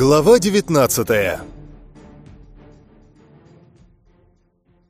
Глава 19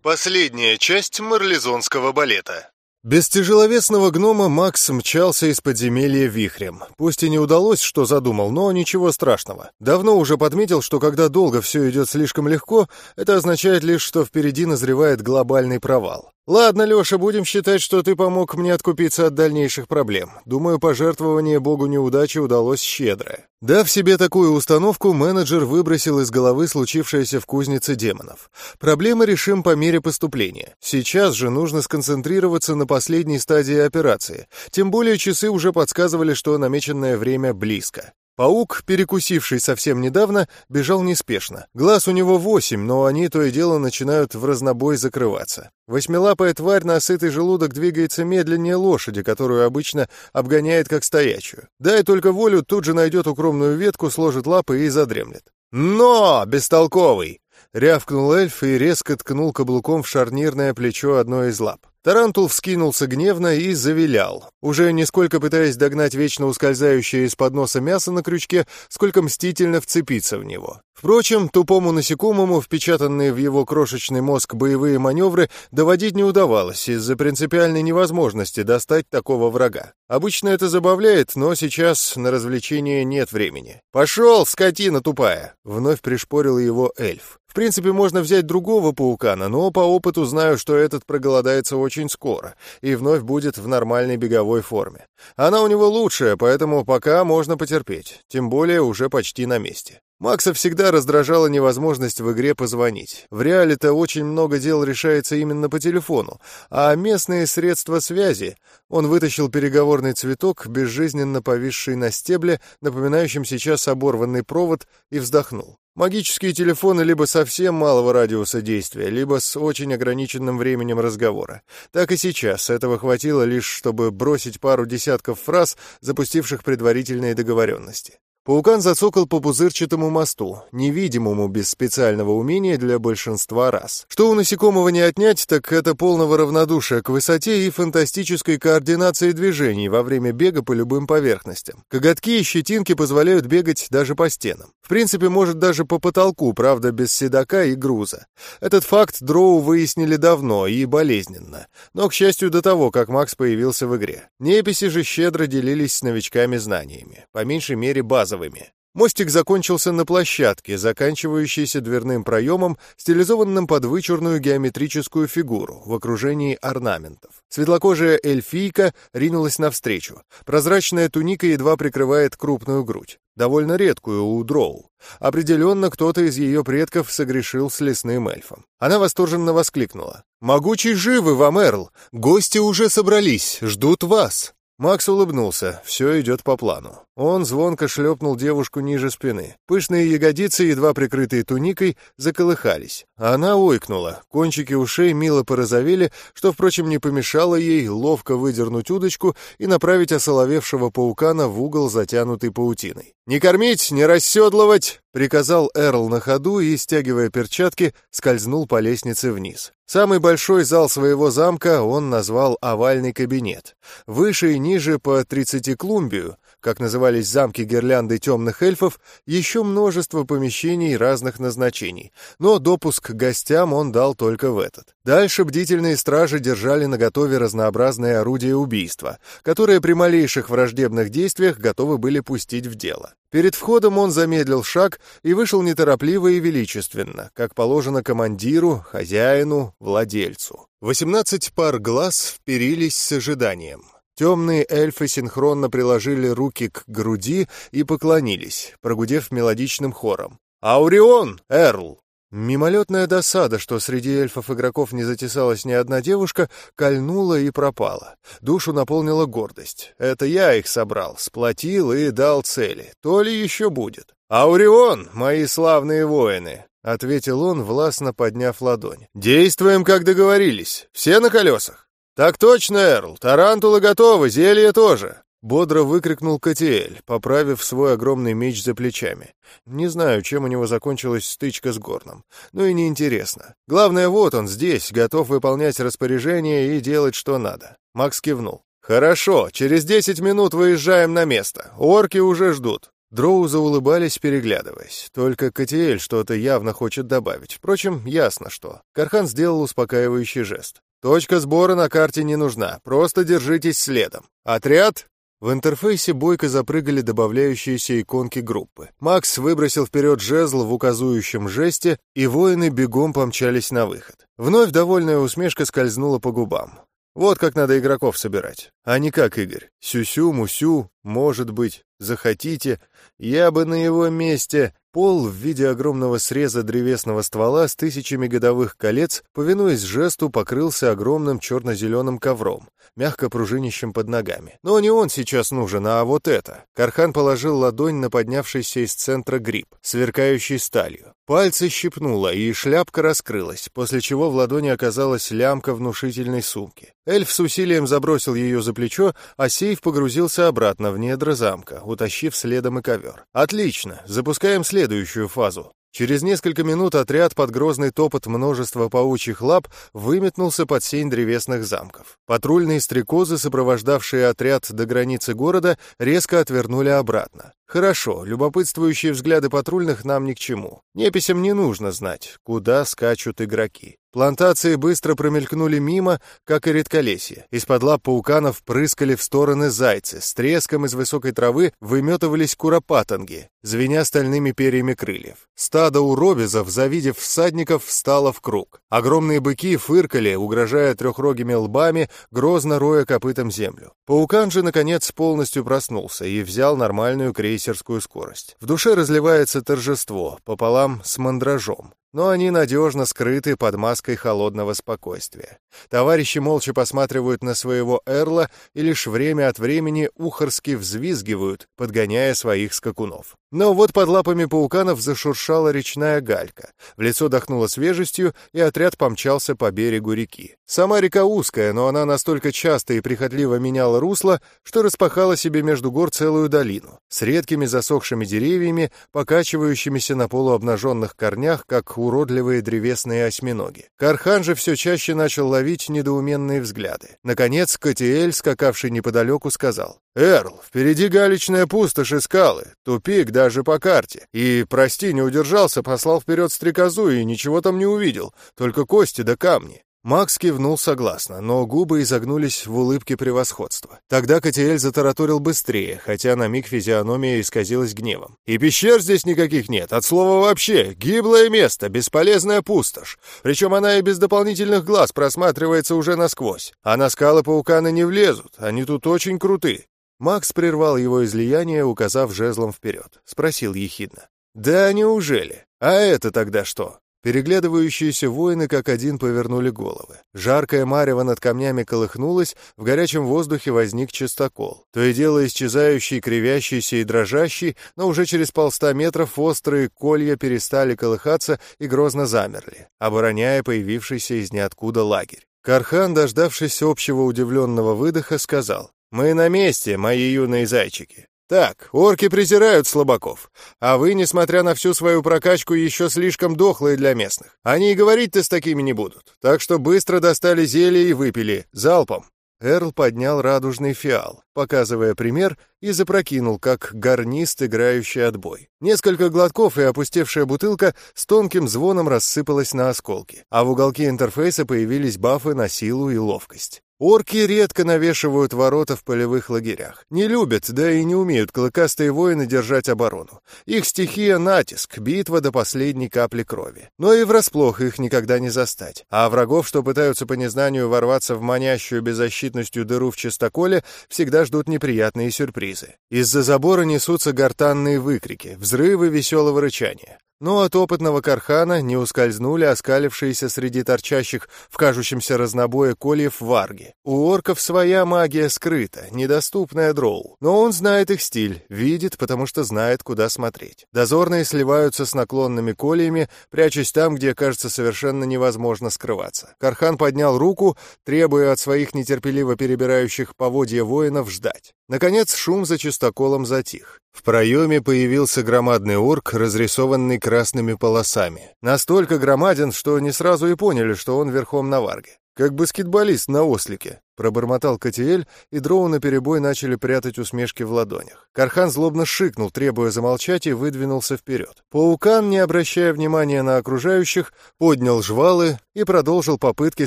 Последняя часть марлезонского балета без тяжеловесного гнома Макс мчался из подземелья вихрем. Пусть и не удалось, что задумал, но ничего страшного. Давно уже подметил, что когда долго все идет слишком легко, это означает лишь, что впереди назревает глобальный провал. «Ладно, Леша, будем считать, что ты помог мне откупиться от дальнейших проблем. Думаю, пожертвование богу неудачи удалось щедро». Дав себе такую установку, менеджер выбросил из головы случившееся в кузнице демонов. Проблемы решим по мере поступления. Сейчас же нужно сконцентрироваться на последней стадии операции. Тем более часы уже подсказывали, что намеченное время близко. Паук, перекусивший совсем недавно, бежал неспешно. Глаз у него восемь, но они то и дело начинают в разнобой закрываться. Восьмилапая тварь на сытый желудок двигается медленнее лошади, которую обычно обгоняет как стоячую. Дай только волю, тут же найдет укромную ветку, сложит лапы и задремлет. «Но, бестолковый!» — рявкнул эльф и резко ткнул каблуком в шарнирное плечо одной из лап. Тарантул вскинулся гневно и завилял, уже не сколько пытаясь догнать вечно ускользающее из-под носа мясо на крючке, сколько мстительно вцепиться в него. Впрочем, тупому насекомому, впечатанные в его крошечный мозг боевые маневры, доводить не удавалось из-за принципиальной невозможности достать такого врага. Обычно это забавляет, но сейчас на развлечение нет времени. «Пошел, скотина тупая!» — вновь пришпорил его эльф. В принципе, можно взять другого паукана, но по опыту знаю, что этот проголодается очень скоро и вновь будет в нормальной беговой форме. Она у него лучшая, поэтому пока можно потерпеть, тем более уже почти на месте. Макса всегда раздражала невозможность в игре позвонить. В реале-то очень много дел решается именно по телефону, а местные средства связи... Он вытащил переговорный цветок, безжизненно повисший на стебле, напоминающим сейчас оборванный провод, и вздохнул. Магические телефоны либо совсем малого радиуса действия, либо с очень ограниченным временем разговора. Так и сейчас этого хватило лишь, чтобы бросить пару десятков фраз, запустивших предварительные договоренности. Паукан зацокал по пузырчатому мосту, невидимому без специального умения для большинства раз. Что у насекомого не отнять, так это полного равнодушия к высоте и фантастической координации движений во время бега по любым поверхностям. Коготки и щетинки позволяют бегать даже по стенам. В принципе, может даже по потолку, правда, без седока и груза. Этот факт дроу выяснили давно и болезненно, но, к счастью, до того, как Макс появился в игре. Неписи же щедро делились с новичками знаниями, по меньшей мере базовыми базовыми. Мостик закончился на площадке, заканчивающейся дверным проемом, стилизованным под вычурную геометрическую фигуру в окружении орнаментов. Светлокожая эльфийка ринулась навстречу. Прозрачная туника едва прикрывает крупную грудь, довольно редкую у дроу. Определенно кто-то из ее предков согрешил с лесным эльфом. Она восторженно воскликнула. «Могучий живы вам, Эрл! Гости уже собрались, ждут вас!» Макс улыбнулся. Все идет по плану. Он звонко шлепнул девушку ниже спины. Пышные ягодицы, едва прикрытые туникой, заколыхались. Она ойкнула. Кончики ушей мило порозовели, что, впрочем, не помешало ей ловко выдернуть удочку и направить осоловевшего паукана в угол, затянутый паутиной. «Не кормить, не расседлывать!» — приказал Эрл на ходу и, стягивая перчатки, скользнул по лестнице вниз. Самый большой зал своего замка он назвал «овальный кабинет». Выше и ниже по тридцатиклумбию как назывались замки гирлянды темных эльфов, еще множество помещений разных назначений, но допуск к гостям он дал только в этот. Дальше бдительные стражи держали наготове разнообразные орудия убийства, которые при малейших враждебных действиях готовы были пустить в дело. Перед входом он замедлил шаг и вышел неторопливо и величественно, как положено командиру, хозяину, владельцу. Восемнадцать пар глаз вперились с ожиданием. Темные эльфы синхронно приложили руки к груди и поклонились, прогудев мелодичным хором. «Аурион, Эрл!» Мимолетная досада, что среди эльфов-игроков не затесалась ни одна девушка, кольнула и пропала. Душу наполнила гордость. Это я их собрал, сплотил и дал цели. То ли еще будет. «Аурион, мои славные воины!» — ответил он, властно подняв ладонь. «Действуем, как договорились. Все на колесах?» «Так точно, Эрл, тарантулы готовы, зелье тоже!» Бодро выкрикнул Катиэль, поправив свой огромный меч за плечами. Не знаю, чем у него закончилась стычка с Горном. Ну и неинтересно. Главное, вот он здесь, готов выполнять распоряжения и делать, что надо. Макс кивнул. «Хорошо, через десять минут выезжаем на место. Орки уже ждут. Дроу заулыбались, переглядываясь. Только Катиэль что-то явно хочет добавить. Впрочем, ясно что. Кархан сделал успокаивающий жест. «Точка сбора на карте не нужна, просто держитесь следом. Отряд!» В интерфейсе бойко запрыгали добавляющиеся иконки группы. Макс выбросил вперед жезл в указующем жесте, и воины бегом помчались на выход. Вновь довольная усмешка скользнула по губам. Вот как надо игроков собирать. А не как Игорь. Сюсю, мусю, может быть, захотите. Я бы на его месте... Пол в виде огромного среза древесного ствола с тысячами годовых колец, повинуясь жесту, покрылся огромным черно-зеленым ковром, мягко пружинищем под ногами. Но не он сейчас нужен, а вот это. Кархан положил ладонь на поднявшийся из центра гриб, сверкающий сталью. Пальцы щипнуло, и шляпка раскрылась, после чего в ладони оказалась лямка внушительной сумки. Эльф с усилием забросил ее за плечо, а сейф погрузился обратно в недра замка, утащив следом и ковер. «Отлично, запускаем следующую фазу». Через несколько минут отряд под грозный топот множества паучьих лап выметнулся под сень древесных замков. Патрульные стрекозы, сопровождавшие отряд до границы города, резко отвернули обратно. Хорошо, любопытствующие взгляды патрульных нам ни к чему. Неписям не нужно знать, куда скачут игроки. Плантации быстро промелькнули мимо, как и редколесье. Из-под лап пауканов прыскали в стороны зайцы, с треском из высокой травы выметывались куропатанги, звеня стальными перьями крыльев. Стадо уробизов, завидев всадников, встало в круг. Огромные быки фыркали, угрожая трехрогими лбами, грозно роя копытом землю. Паукан же, наконец, полностью проснулся и взял нормальную крейсерскую скорость. В душе разливается торжество, пополам с мандражом но они надежно скрыты под маской холодного спокойствия. Товарищи молча посматривают на своего Эрла и лишь время от времени ухорски взвизгивают, подгоняя своих скакунов. Но вот под лапами пауканов зашуршала речная галька. В лицо дохнуло свежестью, и отряд помчался по берегу реки. Сама река узкая, но она настолько часто и прихотливо меняла русло, что распахала себе между гор целую долину, с редкими засохшими деревьями, покачивающимися на полуобнаженных корнях, как уродливые древесные осьминоги. Кархан же все чаще начал ловить недоуменные взгляды. Наконец, Катиэль, скакавший неподалеку, сказал, «Эрл, впереди галечная пустошь и скалы, тупик даже по карте. И, прости, не удержался, послал вперед стрекозу и ничего там не увидел, только кости да камни. Макс кивнул согласно, но губы изогнулись в улыбке превосходства. Тогда Катиэль затараторил быстрее, хотя на миг физиономия исказилась гневом. «И пещер здесь никаких нет, от слова вообще. Гиблое место, бесполезная пустошь. Причем она и без дополнительных глаз просматривается уже насквозь. А на скалы пауканы не влезут, они тут очень круты». Макс прервал его излияние, указав жезлом вперед. Спросил ехидно. «Да неужели? А это тогда что?» Переглядывающиеся воины как один повернули головы. Жаркое марево над камнями колыхнулось, в горячем воздухе возник чистокол. То и дело исчезающий, кривящийся и дрожащий, но уже через полста метров острые колья перестали колыхаться и грозно замерли, обороняя появившийся из ниоткуда лагерь. Кархан, дождавшись общего удивленного выдоха, сказал, «Мы на месте, мои юные зайчики. Так, орки презирают слабаков, а вы, несмотря на всю свою прокачку, еще слишком дохлые для местных. Они и говорить-то с такими не будут, так что быстро достали зелье и выпили, залпом». Эрл поднял радужный фиал, показывая пример, и запрокинул, как гарнист, играющий отбой. Несколько глотков и опустевшая бутылка с тонким звоном рассыпалась на осколки, а в уголке интерфейса появились бафы на силу и ловкость. Орки редко навешивают ворота в полевых лагерях. Не любят, да и не умеют клыкастые воины держать оборону. Их стихия — натиск, битва до последней капли крови. Но и врасплох их никогда не застать. А врагов, что пытаются по незнанию ворваться в манящую беззащитностью дыру в чистоколе, всегда ждут неприятные сюрпризы. Из-за забора несутся гортанные выкрики, взрывы веселого рычания. Но от опытного Кархана не ускользнули оскалившиеся среди торчащих в кажущемся разнобое кольев варги. У орков своя магия скрыта, недоступная дроу. Но он знает их стиль, видит, потому что знает, куда смотреть. Дозорные сливаются с наклонными кольями, прячась там, где, кажется, совершенно невозможно скрываться. Кархан поднял руку, требуя от своих нетерпеливо перебирающих поводья воинов ждать. Наконец шум за чистоколом затих. В проеме появился громадный орк, разрисованный красными полосами. Настолько громаден, что не сразу и поняли, что он верхом на варге. как баскетболист на ослике», — пробормотал Катиэль, и дроу наперебой начали прятать усмешки в ладонях. Кархан злобно шикнул, требуя замолчать, и выдвинулся вперед. Паукан, не обращая внимания на окружающих, поднял жвалы и продолжил попытки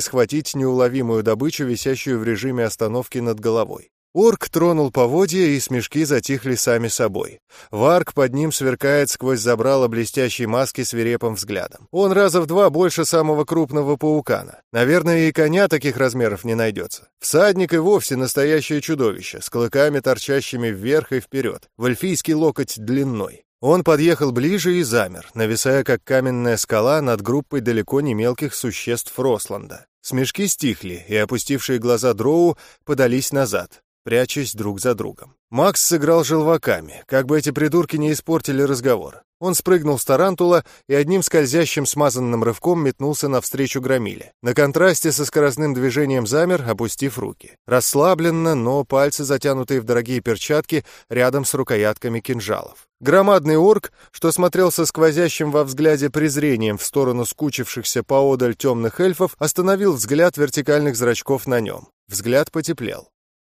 схватить неуловимую добычу, висящую в режиме остановки над головой. Орк тронул поводья, и смешки затихли сами собой. Варк под ним сверкает сквозь забрало блестящей маски свирепым взглядом. Он раза в два больше самого крупного паукана. Наверное, и коня таких размеров не найдется. Всадник и вовсе настоящее чудовище, с клыками, торчащими вверх и вперед, в эльфийский локоть длиной. Он подъехал ближе и замер, нависая как каменная скала над группой далеко не мелких существ Росланда. Смешки стихли, и опустившие глаза дроу подались назад, прячась друг за другом. Макс сыграл желваками, как бы эти придурки не испортили разговор. Он спрыгнул с тарантула и одним скользящим смазанным рывком метнулся навстречу громиле. На контрасте со скоростным движением замер, опустив руки. Расслабленно, но пальцы, затянутые в дорогие перчатки, рядом с рукоятками кинжалов. Громадный орк, что смотрел со сквозящим во взгляде презрением в сторону скучившихся поодаль темных эльфов, остановил взгляд вертикальных зрачков на нем. Взгляд потеплел.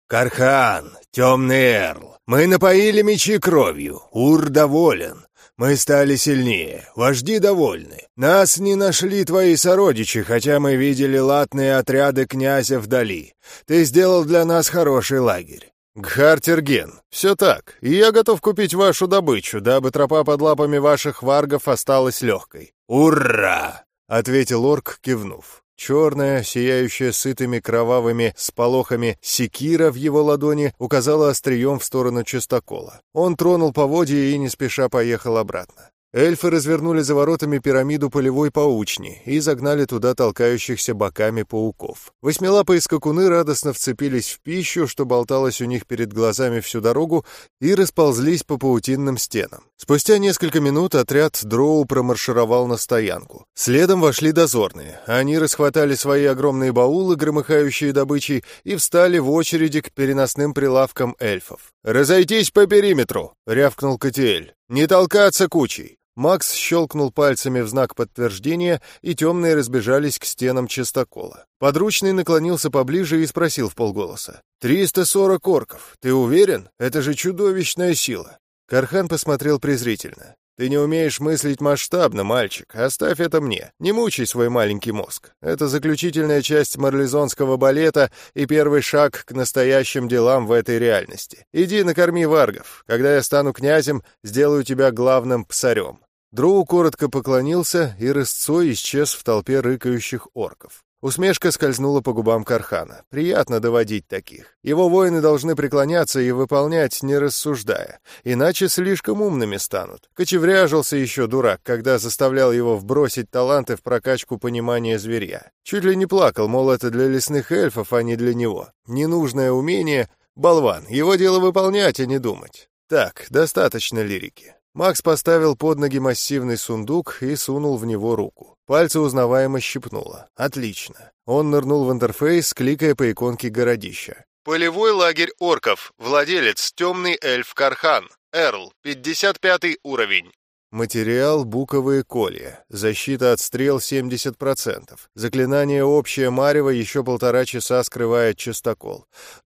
«Кархан, темный эрл, мы напоили мечи кровью, Ур доволен. Мы стали сильнее, вожди довольны. Нас не нашли твои сородичи, хотя мы видели латные отряды князя вдали. Ты сделал для нас хороший лагерь». «Гхартерген, все так, и я готов купить вашу добычу, дабы тропа под лапами ваших варгов осталась легкой». «Ура!» — ответил орк, кивнув. Черная, сияющая сытыми кровавыми сполохами секира в его ладони указала острием в сторону чистокола. Он тронул поводья и не спеша поехал обратно. Эльфы развернули за воротами пирамиду полевой паучни и загнали туда толкающихся боками пауков. Восьмилапые скакуны радостно вцепились в пищу, что болталось у них перед глазами всю дорогу, и расползлись по паутинным стенам. Спустя несколько минут отряд дроу промаршировал на стоянку. Следом вошли дозорные. Они расхватали свои огромные баулы, громыхающие добычей, и встали в очереди к переносным прилавкам эльфов. «Разойтись по периметру!» — рявкнул Катиэль. «Не толкаться кучей!» Макс щелкнул пальцами в знак подтверждения, и темные разбежались к стенам чистокола. Подручный наклонился поближе и спросил в полголоса. «Триста сорок орков. Ты уверен? Это же чудовищная сила!» Кархан посмотрел презрительно. «Ты не умеешь мыслить масштабно, мальчик. Оставь это мне. Не мучай свой маленький мозг. Это заключительная часть марлезонского балета и первый шаг к настоящим делам в этой реальности. Иди накорми варгов. Когда я стану князем, сделаю тебя главным псарем. Дроу коротко поклонился, и рысцой исчез в толпе рыкающих орков. Усмешка скользнула по губам Кархана. Приятно доводить таких. Его воины должны преклоняться и выполнять, не рассуждая. Иначе слишком умными станут. Кочевряжился еще дурак, когда заставлял его вбросить таланты в прокачку понимания зверя. Чуть ли не плакал, мол, это для лесных эльфов, а не для него. Ненужное умение — болван. Его дело выполнять, а не думать. Так, достаточно лирики. Макс поставил под ноги массивный сундук и сунул в него руку. Пальцы узнаваемо щипнуло. Отлично. Он нырнул в интерфейс, кликая по иконке городища. Полевой лагерь орков. Владелец темный эльф Кархан. Эрл. 55 уровень. Материал — буковые колья. Защита от стрел 70%. Заклинание «Общее марево» еще полтора часа скрывает частокол.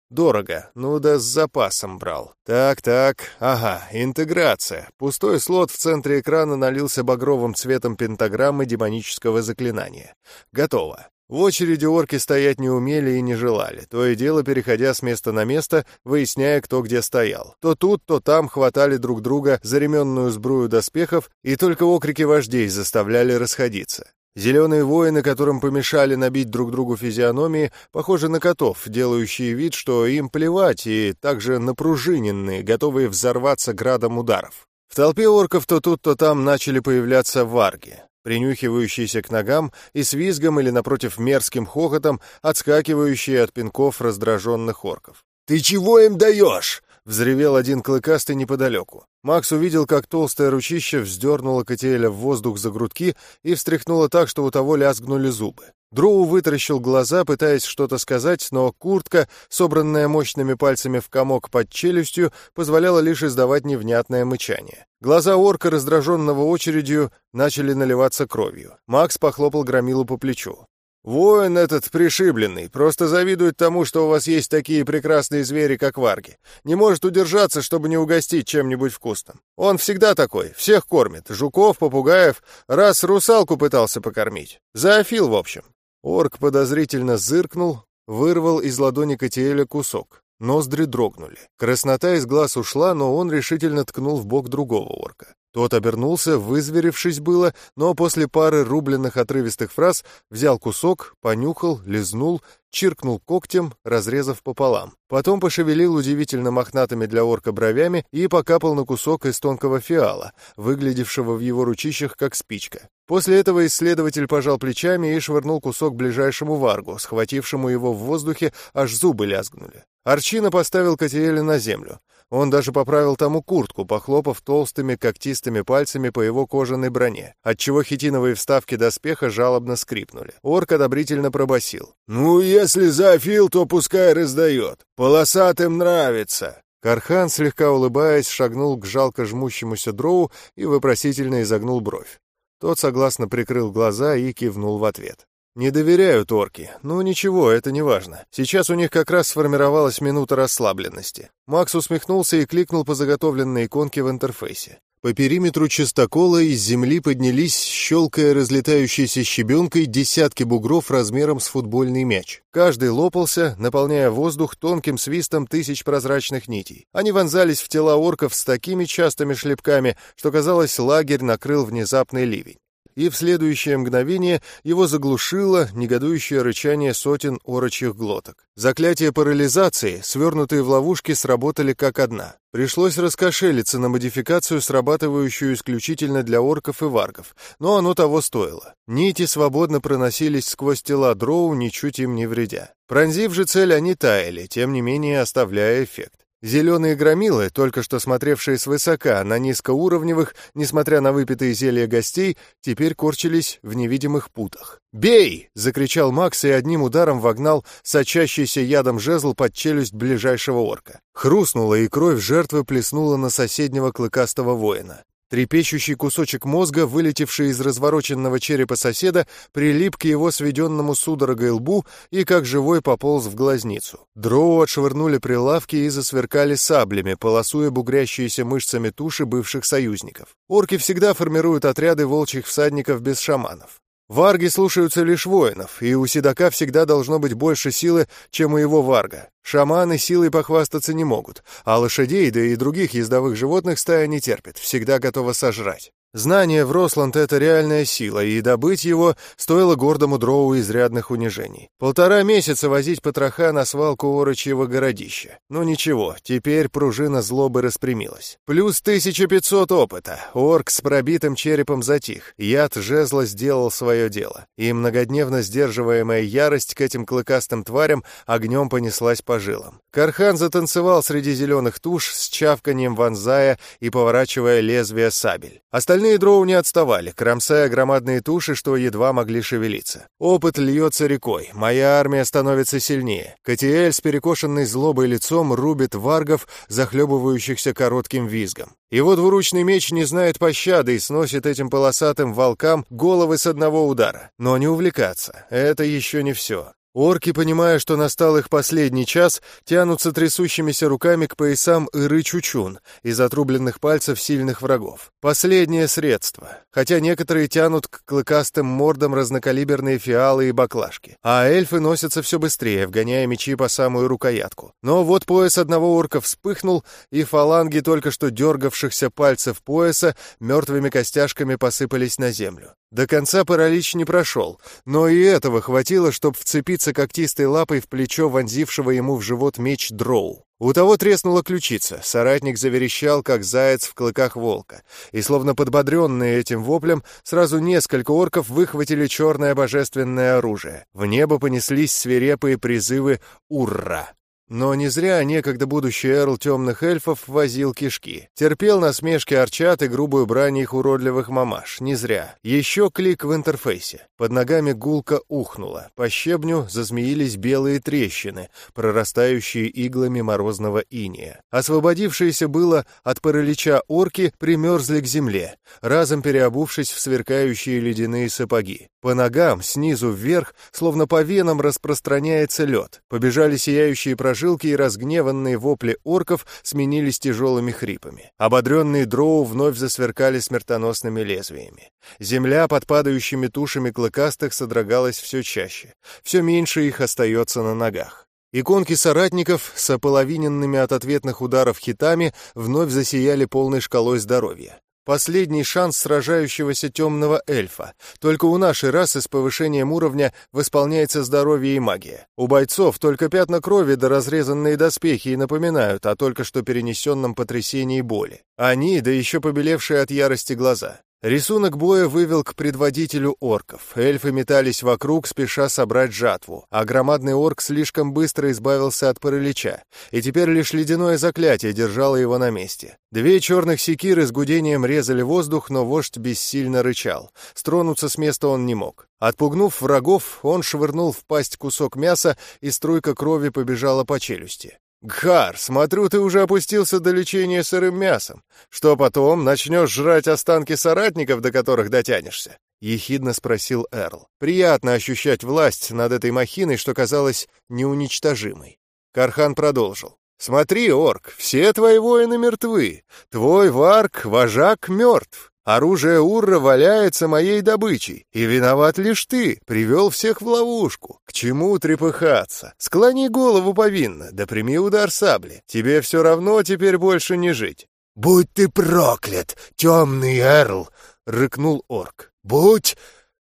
Дорого, ну да с запасом брал. Так-так, ага, интеграция. Пустой слот в центре экрана налился багровым цветом пентаграммы демонического заклинания. Готово. В очереди орки стоять не умели и не желали, то и дело переходя с места на место, выясняя, кто где стоял. То тут, то там хватали друг друга за ременную сбрую доспехов, и только окрики вождей заставляли расходиться. Зеленые воины, которым помешали набить друг другу физиономии, похожи на котов, делающие вид, что им плевать, и также напружиненные, готовые взорваться градом ударов. В толпе орков то тут, то там начали появляться варги принюхивающиеся к ногам и с визгом или, напротив, мерзким хохотом, отскакивающие от пинков раздраженных орков. «Ты чего им даешь?» — взревел один клыкастый неподалеку. Макс увидел, как толстое ручище вздернуло Катиэля в воздух за грудки и встряхнуло так, что у того лязгнули зубы. Дроу вытаращил глаза, пытаясь что-то сказать, но куртка, собранная мощными пальцами в комок под челюстью, позволяла лишь издавать невнятное мычание. Глаза орка, раздраженного очередью, начали наливаться кровью. Макс похлопал громилу по плечу. Воин этот пришибленный, просто завидует тому, что у вас есть такие прекрасные звери, как варги. Не может удержаться, чтобы не угостить чем-нибудь вкусным. Он всегда такой, всех кормит. Жуков, попугаев, раз русалку пытался покормить. Зоофил, в общем. Орк подозрительно зыркнул, вырвал из ладони Катиэля кусок. Ноздри дрогнули. Краснота из глаз ушла, но он решительно ткнул в бок другого орка. Тот обернулся, вызверившись было, но после пары рубленных отрывистых фраз взял кусок, понюхал, лизнул, чиркнул когтем, разрезав пополам. Потом пошевелил удивительно мохнатыми для орка бровями и покапал на кусок из тонкого фиала, выглядевшего в его ручищах как спичка. После этого исследователь пожал плечами и швырнул кусок ближайшему варгу, схватившему его в воздухе, аж зубы лязгнули. Арчина поставил Катиэля на землю. Он даже поправил тому куртку, похлопав толстыми когтистыми пальцами по его кожаной броне, отчего хитиновые вставки доспеха жалобно скрипнули. Орк одобрительно пробасил. «Ну, если зафил, то пускай раздает. Полосатым нравится». Кархан, слегка улыбаясь, шагнул к жалко жмущемуся дроу и вопросительно изогнул бровь. Тот согласно прикрыл глаза и кивнул в ответ. Не доверяют орки. Ну ничего, это не важно. Сейчас у них как раз сформировалась минута расслабленности. Макс усмехнулся и кликнул по заготовленной иконке в интерфейсе. По периметру чистокола из земли поднялись, щелкая разлетающейся щебенкой, десятки бугров размером с футбольный мяч. Каждый лопался, наполняя воздух тонким свистом тысяч прозрачных нитей. Они вонзались в тела орков с такими частыми шлепками, что, казалось, лагерь накрыл внезапный ливень и в следующее мгновение его заглушило негодующее рычание сотен орочьих глоток. Заклятия парализации, свернутые в ловушки, сработали как одна. Пришлось раскошелиться на модификацию, срабатывающую исключительно для орков и варгов, но оно того стоило. Нити свободно проносились сквозь тела дроу, ничуть им не вредя. Пронзив же цель, они таяли, тем не менее оставляя эффект. Зеленые громилы, только что смотревшие свысока на низкоуровневых, несмотря на выпитые зелья гостей, теперь корчились в невидимых путах. «Бей!» — закричал Макс и одним ударом вогнал сочащийся ядом жезл под челюсть ближайшего орка. Хрустнула, и кровь жертвы плеснула на соседнего клыкастого воина. Трепещущий кусочек мозга, вылетевший из развороченного черепа соседа, прилип к его сведенному судорогой лбу и как живой пополз в глазницу. Дроу отшвырнули прилавки и засверкали саблями, полосуя бугрящиеся мышцами туши бывших союзников. Орки всегда формируют отряды волчьих всадников без шаманов. Варги слушаются лишь воинов, и у седока всегда должно быть больше силы, чем у его варга. Шаманы силой похвастаться не могут, а лошадей, да и других ездовых животных стая не терпит, всегда готова сожрать. Знание в Росланд — это реальная сила, и добыть его стоило гордому дроу изрядных унижений. Полтора месяца возить потроха на свалку орочьего городища. Ну ничего, теперь пружина злобы распрямилась. Плюс 1500 опыта. Орк с пробитым черепом затих. Яд жезла сделал свое дело. И многодневно сдерживаемая ярость к этим клыкастым тварям огнем понеслась по жилам. Кархан затанцевал среди зеленых туш с чавканием вонзая и поворачивая лезвие сабель. Остальные Остальные дроу не отставали, кромсая громадные туши, что едва могли шевелиться. Опыт льется рекой, моя армия становится сильнее. Катиэль с перекошенной злобой лицом рубит варгов, захлебывающихся коротким визгом. Его двуручный меч не знает пощады и сносит этим полосатым волкам головы с одного удара. Но не увлекаться, это еще не все. Орки, понимая, что настал их последний час, тянутся трясущимися руками к поясам Иры-Чучун из отрубленных пальцев сильных врагов. Последнее средство, хотя некоторые тянут к клыкастым мордам разнокалиберные фиалы и баклажки. А эльфы носятся все быстрее, вгоняя мечи по самую рукоятку. Но вот пояс одного орка вспыхнул, и фаланги только что дергавшихся пальцев пояса мертвыми костяшками посыпались на землю. До конца паралич не прошел, но и этого хватило, чтобы вцепиться когтистой лапой в плечо вонзившего ему в живот меч дроу. У того треснула ключица, соратник заверещал, как заяц в клыках волка, и, словно подбодренные этим воплем, сразу несколько орков выхватили черное божественное оружие. В небо понеслись свирепые призывы «Ура!». Но не зря некогда будущий эрл темных эльфов возил кишки. Терпел насмешки арчат и грубую брань их уродливых мамаш. Не зря. Еще клик в интерфейсе. Под ногами гулко ухнуло. По щебню зазмеились белые трещины, прорастающие иглами морозного иния. Освободившиеся было от паралича орки примерзли к земле, разом переобувшись в сверкающие ледяные сапоги. По ногам, снизу вверх, словно по венам распространяется лед. Побежали сияющие прожилки, и разгневанные вопли орков сменились тяжелыми хрипами. Ободренные дроу вновь засверкали смертоносными лезвиями. Земля под падающими тушами клыкастых содрогалась все чаще. Все меньше их остается на ногах. Иконки соратников с ополовиненными от ответных ударов хитами вновь засияли полной шкалой здоровья. Последний шанс сражающегося темного эльфа. Только у нашей расы с повышением уровня восполняется здоровье и магия. У бойцов только пятна крови да разрезанные доспехи и напоминают о только что перенесенном потрясении боли. Они, да еще побелевшие от ярости глаза. Рисунок боя вывел к предводителю орков. Эльфы метались вокруг, спеша собрать жатву, а громадный орк слишком быстро избавился от паралича, и теперь лишь ледяное заклятие держало его на месте. Две черных секиры с гудением резали воздух, но вождь бессильно рычал. Стронуться с места он не мог. Отпугнув врагов, он швырнул в пасть кусок мяса, и струйка крови побежала по челюсти. «Гхар, смотрю, ты уже опустился до лечения сырым мясом. Что потом, начнешь жрать останки соратников, до которых дотянешься?» — ехидно спросил Эрл. «Приятно ощущать власть над этой махиной, что казалось неуничтожимой». Кархан продолжил. «Смотри, орк, все твои воины мертвы. Твой варк, вожак, мертв. Оружие Урра валяется моей добычей, и виноват лишь ты, привел всех в ловушку. К чему трепыхаться? Склони голову повинно, да прими удар сабли. Тебе все равно теперь больше не жить». «Будь ты проклят, темный эрл!» — рыкнул орк. «Будь...»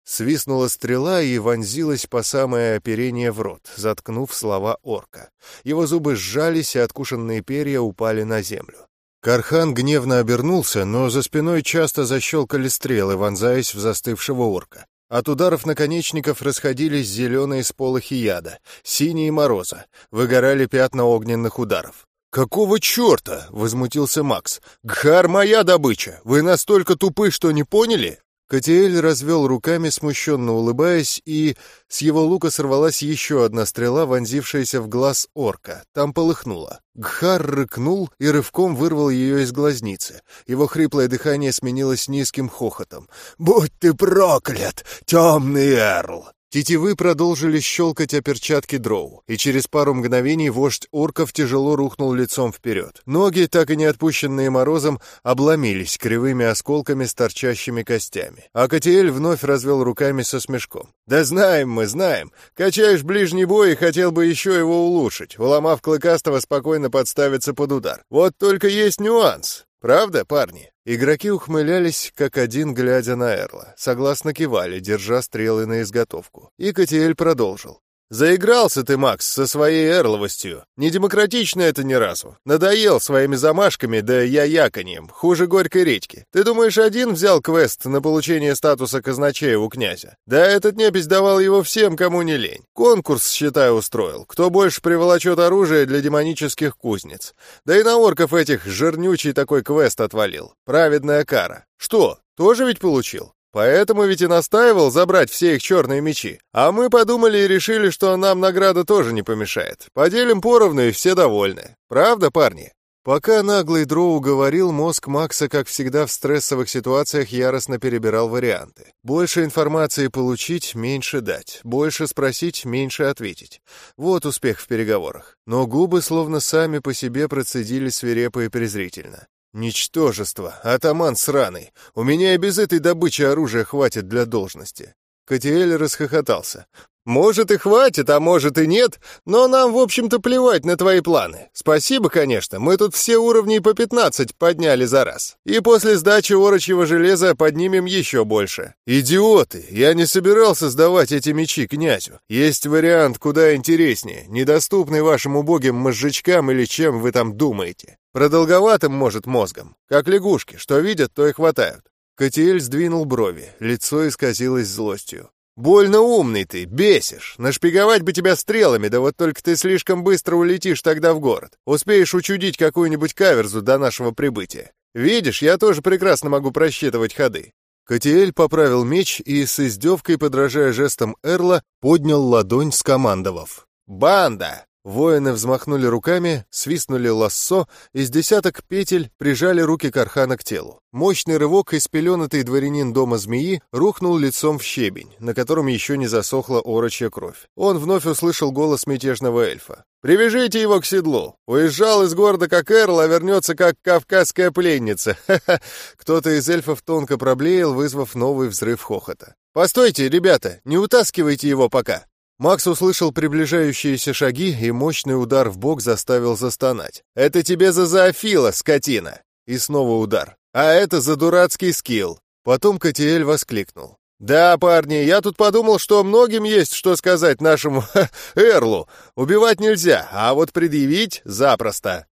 Свистнула стрела и вонзилась по самое оперение в рот, заткнув слова орка. Его зубы сжались, и откушенные перья упали на землю. Кархан гневно обернулся, но за спиной часто защелкали стрелы, вонзаясь в застывшего орка. От ударов наконечников расходились зеленые сполохи яда, синие мороза, выгорали пятна огненных ударов. «Какого черта?» — возмутился Макс. «Гхар моя добыча! Вы настолько тупы, что не поняли?» Катиэль развел руками, смущенно улыбаясь, и с его лука сорвалась еще одна стрела, вонзившаяся в глаз орка. Там полыхнуло. Гхар рыкнул и рывком вырвал ее из глазницы. Его хриплое дыхание сменилось низким хохотом. «Будь ты проклят, темный эрл!» Тетивы продолжили щелкать о перчатки дроу, и через пару мгновений вождь орков тяжело рухнул лицом вперед. Ноги, так и не отпущенные морозом, обломились кривыми осколками с торчащими костями. А Катиэль вновь развел руками со смешком. «Да знаем мы, знаем. Качаешь ближний бой и хотел бы еще его улучшить, уломав Клыкастого спокойно подставиться под удар. Вот только есть нюанс. Правда, парни?» Игроки ухмылялись, как один, глядя на Эрла. Согласно кивали, держа стрелы на изготовку. И Катиэль продолжил. Заигрался ты, Макс, со своей эрловостью. Недемократично это ни разу. Надоел своими замашками да я яконьем, хуже горькой редьки. Ты думаешь, один взял квест на получение статуса казначея у князя? Да этот непись давал его всем, кому не лень. Конкурс, считай, устроил. Кто больше приволочет оружие для демонических кузнец. Да и на орков этих жирнючий такой квест отвалил. Праведная кара. Что, тоже ведь получил? Поэтому ведь и настаивал забрать все их черные мечи. А мы подумали и решили, что нам награда тоже не помешает. Поделим поровну, и все довольны. Правда, парни?» Пока наглый Дроу говорил, мозг Макса, как всегда в стрессовых ситуациях, яростно перебирал варианты. Больше информации получить, меньше дать. Больше спросить, меньше ответить. Вот успех в переговорах. Но губы словно сами по себе процедили свирепо и презрительно. «Ничтожество! Атаман сраный! У меня и без этой добычи оружия хватит для должности!» Катиэль расхохотался. «Может и хватит, а может и нет, но нам, в общем-то, плевать на твои планы. Спасибо, конечно, мы тут все уровни по 15 подняли за раз. И после сдачи орочьего железа поднимем еще больше. Идиоты! Я не собирался сдавать эти мечи князю. Есть вариант куда интереснее, недоступный вашим убогим мозжечкам или чем вы там думаете. Продолговатым, может, мозгом. Как лягушки, что видят, то и хватают. Катиэль сдвинул брови, лицо исказилось злостью. Больно умный ты, бесишь. Нашпиговать бы тебя стрелами, да вот только ты слишком быстро улетишь тогда в город. Успеешь учудить какую-нибудь каверзу до нашего прибытия. Видишь, я тоже прекрасно могу просчитывать ходы». Катиэль поправил меч и, с издевкой, подражая жестом Эрла, поднял ладонь, скомандовав. «Банда! Воины взмахнули руками, свистнули лассо, из десяток петель прижали руки Кархана к телу. Мощный рывок, испеленатый дворянин дома змеи, рухнул лицом в щебень, на котором еще не засохла орочья кровь. Он вновь услышал голос мятежного эльфа. «Привяжите его к седлу! Уезжал из города как Эрл, а вернется как кавказская пленница!» Кто-то из эльфов тонко проблеял, вызвав новый взрыв хохота. «Постойте, ребята, не утаскивайте его пока!» Макс услышал приближающиеся шаги, и мощный удар в бок заставил застонать. «Это тебе за зоофила, скотина!» И снова удар. «А это за дурацкий скилл!» Потом Катиэль воскликнул. «Да, парни, я тут подумал, что многим есть что сказать нашему ха, Эрлу. Убивать нельзя, а вот предъявить запросто».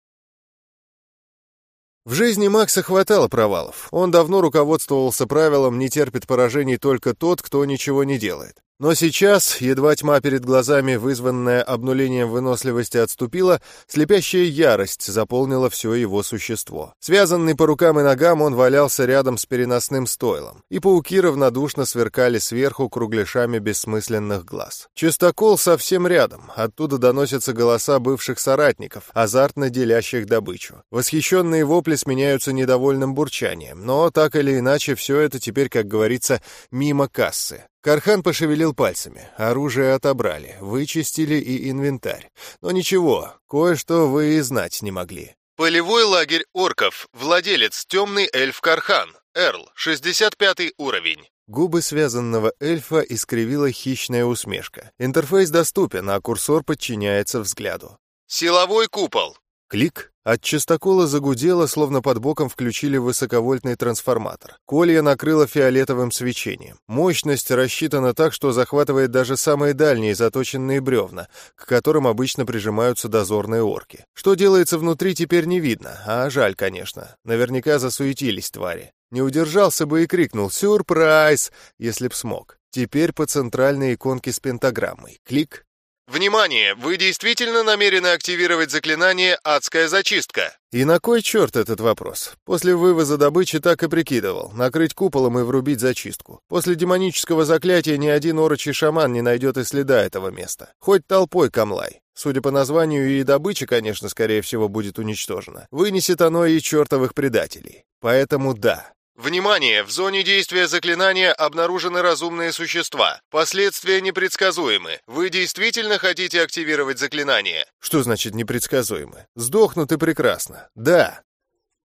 В жизни Макса хватало провалов. Он давно руководствовался правилом «не терпит поражений только тот, кто ничего не делает». Но сейчас, едва тьма перед глазами, вызванная обнулением выносливости, отступила, слепящая ярость заполнила все его существо. Связанный по рукам и ногам, он валялся рядом с переносным стойлом, и пауки равнодушно сверкали сверху кругляшами бессмысленных глаз. Чистокол совсем рядом, оттуда доносятся голоса бывших соратников, азартно делящих добычу. Восхищенные вопли сменяются недовольным бурчанием, но так или иначе все это теперь, как говорится, мимо кассы. Кархан пошевелил пальцами. Оружие отобрали, вычистили и инвентарь. Но ничего, кое-что вы и знать не могли. Полевой лагерь орков. Владелец темный эльф Кархан. Эрл, 65 уровень. Губы связанного эльфа искривила хищная усмешка. Интерфейс доступен, а курсор подчиняется взгляду. «Силовой купол!» Клик. От частокола загудело, словно под боком включили высоковольтный трансформатор. Колья накрыло фиолетовым свечением. Мощность рассчитана так, что захватывает даже самые дальние заточенные бревна, к которым обычно прижимаются дозорные орки. Что делается внутри, теперь не видно, а жаль, конечно. Наверняка засуетились твари. Не удержался бы и крикнул «Сюрприз!», если б смог. Теперь по центральной иконке с пентаграммой. Клик, Внимание! Вы действительно намерены активировать заклинание «Адская зачистка»? И на кой черт этот вопрос? После вывоза добычи так и прикидывал. Накрыть куполом и врубить зачистку. После демонического заклятия ни один орочий шаман не найдет и следа этого места. Хоть толпой камлай. Судя по названию, и добыча, конечно, скорее всего, будет уничтожена. Вынесет оно и чертовых предателей. Поэтому да, Внимание! В зоне действия заклинания обнаружены разумные существа. Последствия непредсказуемы. Вы действительно хотите активировать заклинание? Что значит непредсказуемы? Сдохнут и прекрасно. Да.